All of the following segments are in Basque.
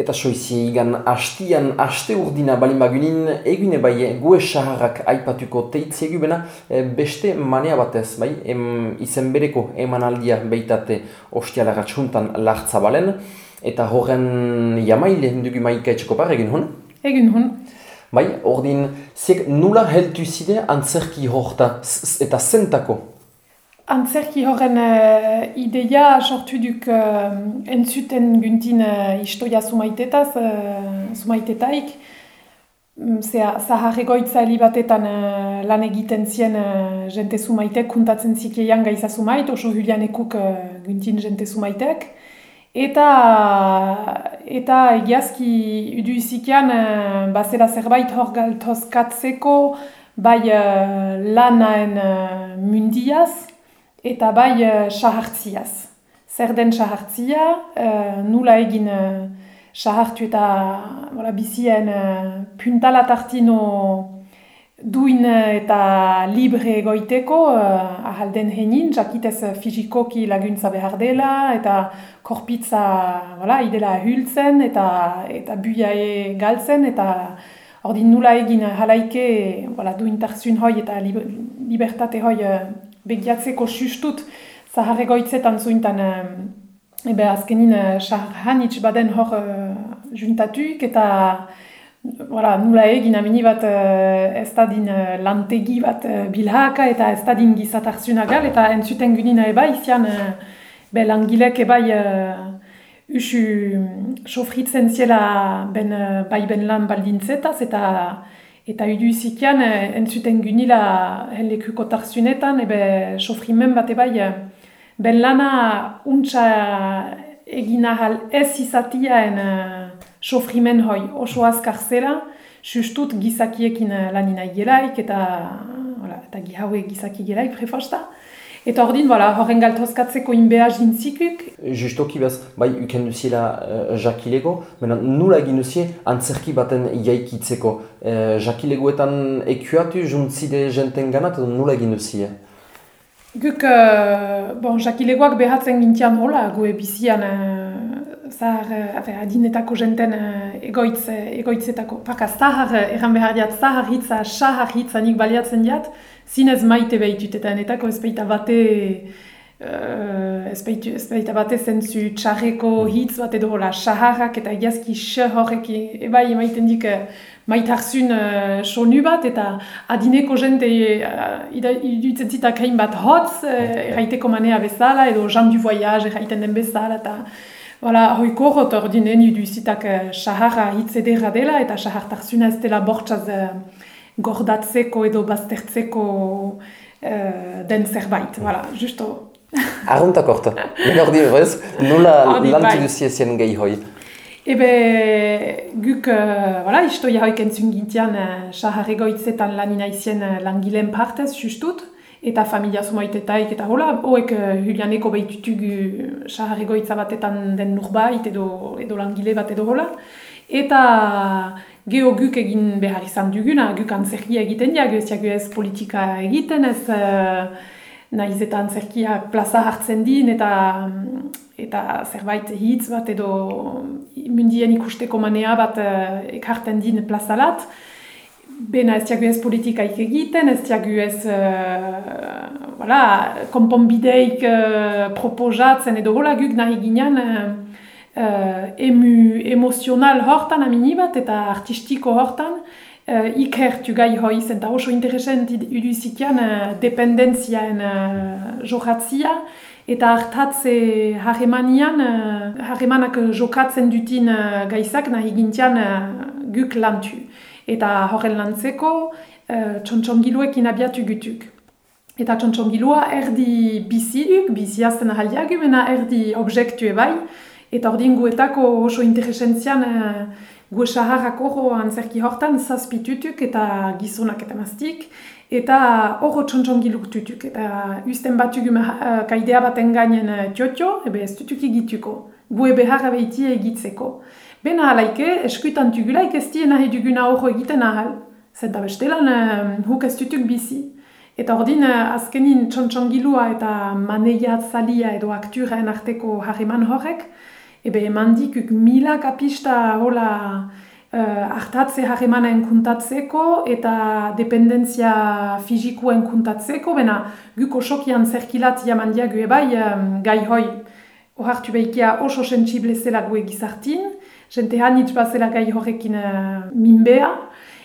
Eta soizi igan hastian haste urdina balin bagunin, egune bai gue saharrak aipatuko teitziegu bena e, beste manea batez, bai, em, izen bereko emanaldia beitate ostialara txuntan lartza balen, eta horren jamaile dugu maika etxeko par egin hon? Egin hon. Bai, ordin, ziek nula heltu zide antzerki horta eta zentako? Antzerki horren uh, ideia sortu duk uh, entzuten guntin uh, istoia sumaitetaz, uh, sumaitetaik. Mm, zea, zahar egoitza batetan uh, lan egiten zien uh, jente sumaitek kuntatzen zikeian gaiza sumait, oso hulianekuk uh, guntin jente sumaitek. Eta, eta egiazki udu izikian uh, bazera zerbait hor galtozkatzeko bai uh, lanaen uh, mundiaz, eta bai uh, sahartziaz. Zer den sahartzia, uh, nula egin uh, sahartu eta voilà, bizien uh, puntalat artino duin eta libre egoiteko uh, ahalden henin, jakitez fizikoki laguntza behar dela, eta korpitza voilà, idela hultzen, eta, eta buiae galtzen, eta ordin nula egin halaike voilà, duintarzun hoi eta libertate hoi begiatzeko sustut zahar egoitzetan zuintan ebe azkenin uh, baden hor uh, juntatuik eta Voilà, nula egin amini bat uh, ez da din uh, lantegi bat uh, bilhaka eta ez da din gizatarzunagal eta entzuten gynina eba izian uh, be langilek ebai uh, usu sofritzen ziela ben, uh, bai ben lan baldintzetaz eta Eta idu izikian, eh, entzuten gunila helekuko tarzunetan, ebe sofrimen bat ebai, eh, ben lana untsa egin ahal ez izatiaen uh, sofrimen hoi oso azkar zela, sustut gizakiekin lanina igelaik eta, eta gihaue gizaki igelaik prefasta. Eta hor din, voilà, horren galtozkatzeko inbea jintzikuk. Justoki bez, bai, uken duziela uh, jakilego, mena nula egin duzie antzerki baten jaikitzeko. Uh, jakilegoetan ekuatu juntzide jenten ganat, nula egin duzie? Guk, uh, bon, jakilegoak behatzen gintian hola, gu bizian uh, zahar, uh, adinetako jenten uh, egoitz, egoitzetako. Paka zahar, erran behar diat, zahar hitza, sahar hitza nik baliatzen diat, zinez maite behitut eta netako ez baita bate uh, ez, baita bate zentzu txarreko hitz bat edo hola saharrak eta egiazki xe horrek ebai emaiten dik uh, maitarzun uh, sonu bat eta adineko jente uh, idutzen zitak hain bat hotz uh, erraiteko manea bezala edo jan du voyage erraiten den bezala eta Voilà, hoiko hot ordinen iduzitak uh, saharra hitz edera dela eta sahartarzuna ez dela bortxaz gordatzeko edo baztertzeko uh, den zerbait. Voilà, justo. Arruntak orta. Nor di horrez, nola lantu duzia zien gehi hoi? Ebe, guk, uh, voilà, isto jahoik entzun gintian, uh, sahar egoitzetan lanina izien uh, langileen partez, justut, eta familia sumaitetaik, eta hola, hoek uh, Julianeko behitutugu sahar egoitza batetan den nurbait edo, edo langile bat edo hola. Eta geho guk egin behar izan duguna, guk antzerkia egiten diag, ez ez politika egiten, ez uh, nahiz eta antzerkiak plaza hartzen din, eta eta zerbait hitz bat edo mundien ikusteko manea bat uh, ekarten din plazalat. Bena ez ez politikaik egiten, ez diagu ez uh, voilà, konponbideik uh, proposatzen edo hola guk nahi ginen, uh, emu emozional hortan amini bat eta artistiko hortan uh, ikertu gai hoi zen eta oso interesant iduzikian uh, dependenziaen uh, jokatzia eta hartatze harremanian harremanak jokatzen dutin gaizak nahi gintian uh, guk lantu eta horren lantzeko uh, txontxongiluekin abiatu gutuk. Eta txontxongilua erdi biziduk, biziazten ahaldiagu, mena erdi objektu ebai, Eta hor guetako oso interesentzian uh, gu saharrako antzerki hortan zazpitutuk eta gizonak eta maztik. Eta hor txontxongi luktutuk. Eta usten batuk uh, kaidea baten gainen tiotio, ebe ez dutuk egituko. Gu ebe harra behitia egitzeko. Bena alaike, eskuitan tugulaik ez dien nahi duguna hor egiten ahal. Zenta bestelan uh, huk ez dutuk bizi. Eta ordin uh, azkenin txontxongilua eta maneia zalia edo akturaen arteko harriman horrek, ebe eman dikuk mila kapista hola uh, hartatze harremanen kuntatzeko eta dependentzia fizikoen kuntatzeko, bena guko sokian zerkilat jaman diagu ebai um, gai hoi ohartu behikia oso sensible zela gue gizartin, jente hanitz bazela gai horrekin uh, minbea,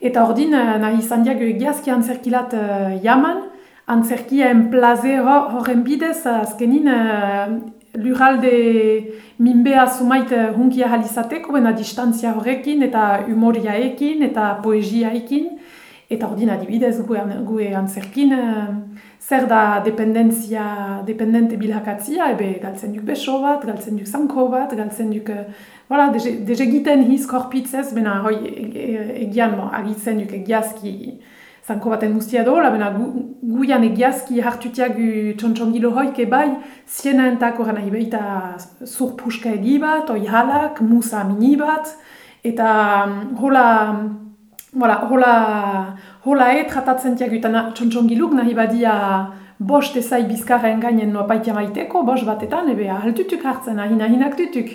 eta ordin uh, nahi izan diagu egiazki antzerkilat uh, jaman, antzerkia enplaze horren bidez azkenin lurralde minbea zumait eh, hunkia halizateko, bena distantzia horrekin, eta humoriaekin, eta poesiaekin, eta ordin adibidez gue, gue antzerkin, uh, zer da dependentzia, dependente bilakatzia, ebe galtzen duk beso bat, galtzen duk zanko bat, galtzen duk, uh, voilà, dege giten hiz korpitzez, bena hoi egian e, e, agitzen duk egiazki, zanko baten guztia dola, bena gu, guian egiazki hartutiagu txontxongilo hoike bai, ziena entako gana ibeita zurpuska egi bat, oi halak, musa mini bat, eta mm, hola, hola, hola, hola e tratatzen tiagu eta txontxongiluk nahi badia bost ezai bizkarren gainen noa paitia maiteko, bost batetan, ebe ahaltutuk hartzen, ahina hinak tutuk.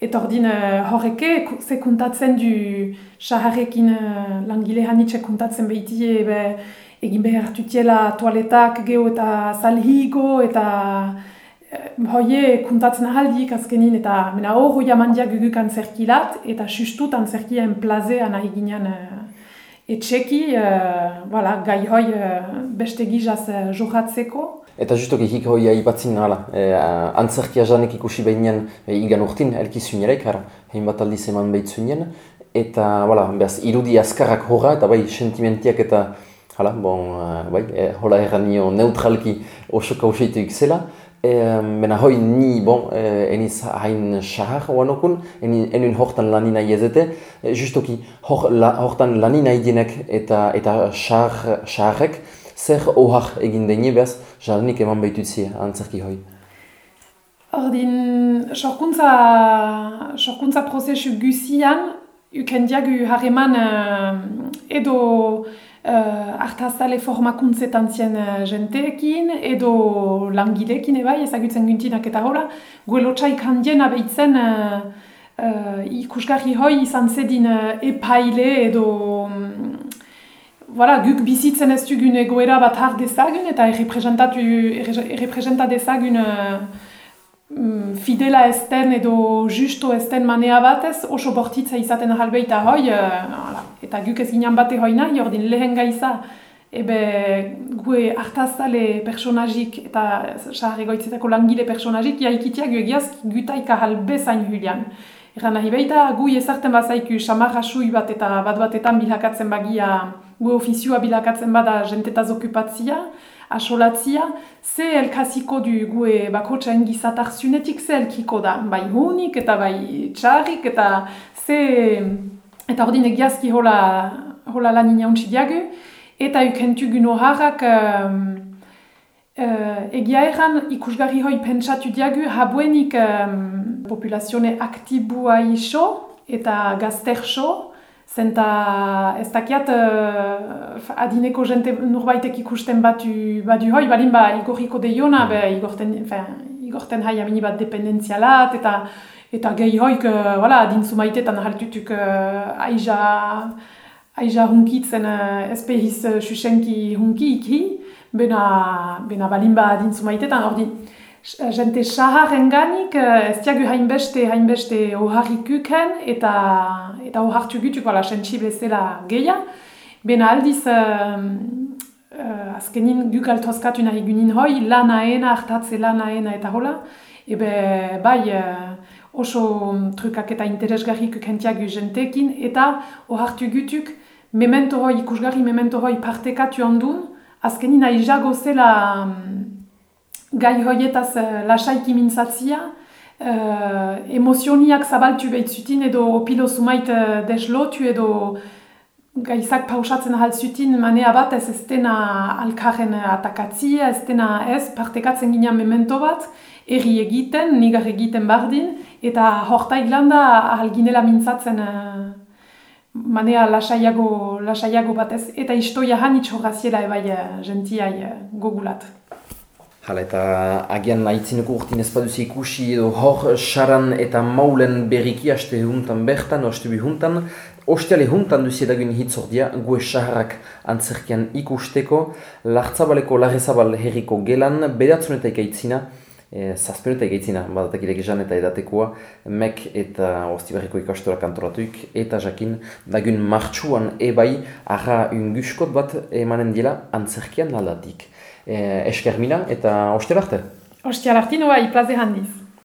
Eta ordin uh, horreke, ze kontatzen du saharrekin uh, langile hanitxe kontatzen behitie, be, egin behar tutiela toaletak geho eta salhigo eta hoie kontatzen ahaldik azkenin eta mena hor hoi amandiak guguk antzerkilat eta sustut antzerkien plazean nahi ginen uh, etxeki, uh, voilà, gai hoi uh, beste gizaz uh, johatzeko. Eta justoki hik hoi aipatzin hala, e, antzerkia janek ikusi behinean e, igan urtin, elki zuinerek, hara, hein bat aldiz eman behit Eta, bala, behaz, irudi azkarrak horra, eta bai, sentimentiak eta, hala, bon, uh, bai, e, hola erranio neutralki oso kauseitu zela. Bena hoi ni, bon, e, eniz hain sahar oanokun, enun hortan lanina iezete, e, justoki hortan lanina idienek eta, eta saharrek, zer ohar egin deni behaz, jalenik eman behitutzi antzerki hoi? Ordin, sorkuntza, sorkuntza prozesu guzian, uken diagu harreman edo uh, artazale formakuntzetan zien uh, jenteekin, edo langilekin ebai, ezagutzen guntinak eta hola, guelotxaik handien abeitzen uh, uh, ikusgarri hoi izan zedin uh, epaile edo um, voilà, guk bizitzen ez dugun egoera bat har dezagun eta errepresenta dezagun uh, fidela ezten edo justo ezten manea batez oso bortitza izaten ahalbeita hoi uh, eta guk ez ginen bate hoi nahi, ordin lehen gaiza ebe gue hartazale personazik eta saharregoitzetako langile personazik jaikitiak gu egiaz gutaika halbezain hulian. Eran nahi behita, gu ezarten bazaiku samarra bat eta bat batetan bilakatzen bagia gu ofizioa bilakatzen bada jentetaz okupatzia, asolatzia, ze elkaziko du gu bakotxa engizatar zunetik ze elkiko da, bai hunik eta bai txarrik eta ze... Eta ordin egiazki hola, hola lan inauntzi diagu, eta ukentu guno harrak um, uh, egia erran ikusgarri hoi pentsatu diagu habuenik um, populazione aktibua iso eta gazter Zenta ez dakiat uh, adineko jente nurbaitek ikusten batu, batu hoi, balin ba igorriko deiona, be igorten, igorten hai amini bat dependenzialat, eta eta gehi hoik, uh, voilà, adintzu maitetan haltutuk uh, aiza, aiza hunkitzen uh, ezpehiz uh, susenki hunki iki, bena, bena balin ba adintzu maitetan, ordi, jente saharren ganik, eh, ez diagu hainbeste, hainbeste oharrikuken eta eta ohartu gutuk, wala, sensible zela geia. Bena aldiz, uh, uh, azkenin guk altozkatu nahi gunin hoi, lanaena, hartatze lanaena eta hola. Ebe, bai, uh, oso trukak eta interesgarrik kentiagu jentekin, eta ohartu gutuk, memento hoi, ikusgarri memento hoi partekatu ondun, azkenin nahi jago zela... Um, gai hoietaz uh, lasaiki mintzatzia, uh, emozioniak zabaltu behitzutin edo opilo sumait uh, deslotu edo gaizak pausatzen ahal zutin manea bat ez ez dena alkarren atakatzia, ez dena ez partekatzen ginean memento bat, erri egiten, nigar egiten bardin, eta horta iglanda ahal ginela mintzatzen uh, manea lasaiago, lasaiago bat ez, eta istoia hanitz horraziela ebai uh, gentiai uh, gogulat. Hala eta agian nahizineko urtin ezpaduzi ikusi edo hor saran eta maulen berriki haste huntan bertan, haste bi huntan. Osteale huntan duzi edagun hitzordia, gue saharak antzerkian ikusteko, lartzabaleko larrezabal herriko gelan, bedatzuneta ikaitzina, e, zazpenuta ikaitzina, badatak esan eta edatekoa, mek eta ostibarriko ikastora kantoratuik, eta jakin dagun martxuan ebai, arra unguskot bat emanen dela antzerkian aldatik. Eh, esker mina eta oste arte. Oste arte, noa, iplaze handiz.